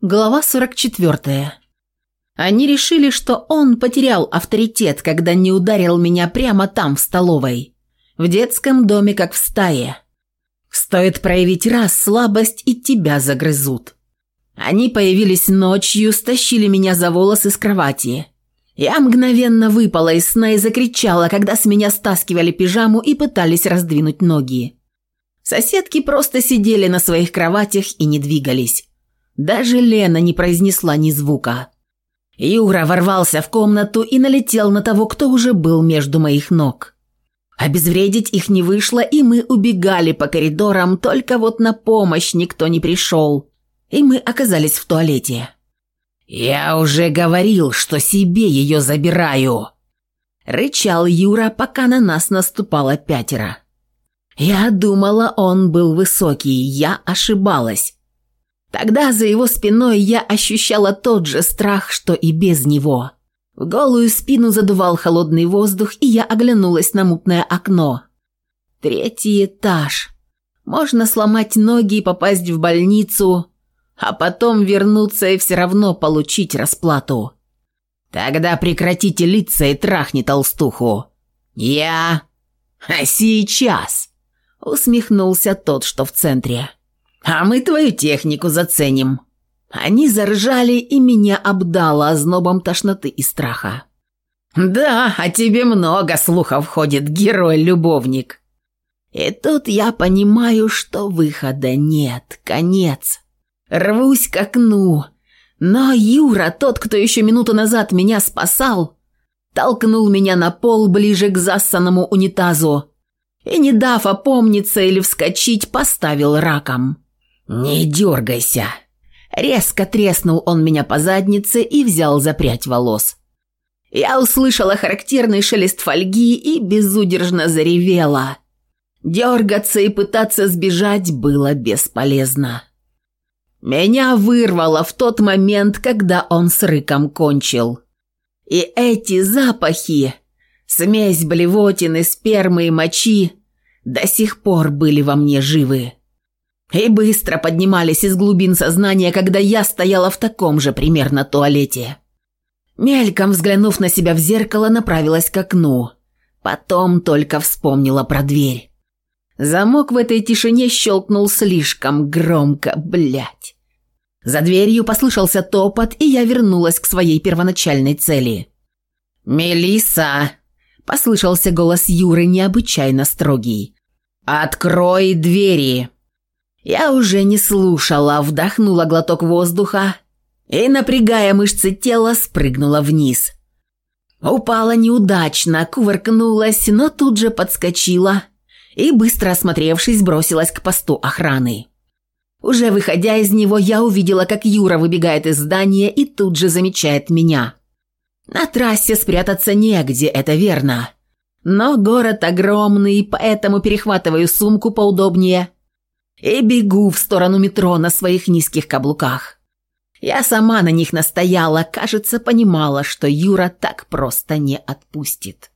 Глава 44. Они решили, что он потерял авторитет, когда не ударил меня прямо там, в столовой. В детском доме, как в стае. Стоит проявить раз слабость, и тебя загрызут. Они появились ночью, стащили меня за волосы с кровати. Я мгновенно выпала из сна и закричала, когда с меня стаскивали пижаму и пытались раздвинуть ноги. Соседки просто сидели на своих кроватях и не двигались. Даже Лена не произнесла ни звука. Юра ворвался в комнату и налетел на того, кто уже был между моих ног. Обезвредить их не вышло, и мы убегали по коридорам, только вот на помощь никто не пришел. И мы оказались в туалете. «Я уже говорил, что себе ее забираю!» Рычал Юра, пока на нас наступало пятеро. Я думала, он был высокий, я ошибалась. Тогда за его спиной я ощущала тот же страх, что и без него. В голую спину задувал холодный воздух, и я оглянулась на мутное окно. Третий этаж. Можно сломать ноги и попасть в больницу, а потом вернуться и все равно получить расплату. Тогда прекратите литься и трахни толстуху. Я... А сейчас... Усмехнулся тот, что в центре. А мы твою технику заценим». Они заржали, и меня обдало ознобом тошноты и страха. «Да, о тебе много слухов ходит, герой-любовник». И тут я понимаю, что выхода нет, конец. Рвусь к окну. Но Юра, тот, кто еще минуту назад меня спасал, толкнул меня на пол ближе к зассанному унитазу и, не дав опомниться или вскочить, поставил раком. Э, «Не дергайся!» Резко треснул он меня по заднице и взял за прядь волос. Я услышала характерный шелест фольги и безудержно заревела. Дергаться и пытаться сбежать было бесполезно. Меня вырвало в тот момент, когда он с рыком кончил. И эти запахи, смесь блевотины, спермы и мочи, до сих пор были во мне живы. И быстро поднимались из глубин сознания, когда я стояла в таком же примерно туалете. Мельком взглянув на себя в зеркало, направилась к окну. Потом только вспомнила про дверь. Замок в этой тишине щелкнул слишком громко, блядь. За дверью послышался топот, и я вернулась к своей первоначальной цели. «Мелисса!» – послышался голос Юры, необычайно строгий. «Открой двери!» Я уже не слушала, вдохнула глоток воздуха и, напрягая мышцы тела, спрыгнула вниз. Упала неудачно, кувыркнулась, но тут же подскочила и, быстро осмотревшись, бросилась к посту охраны. Уже выходя из него, я увидела, как Юра выбегает из здания и тут же замечает меня. На трассе спрятаться негде, это верно. Но город огромный, поэтому перехватываю сумку поудобнее – и бегу в сторону метро на своих низких каблуках. Я сама на них настояла, кажется, понимала, что Юра так просто не отпустит.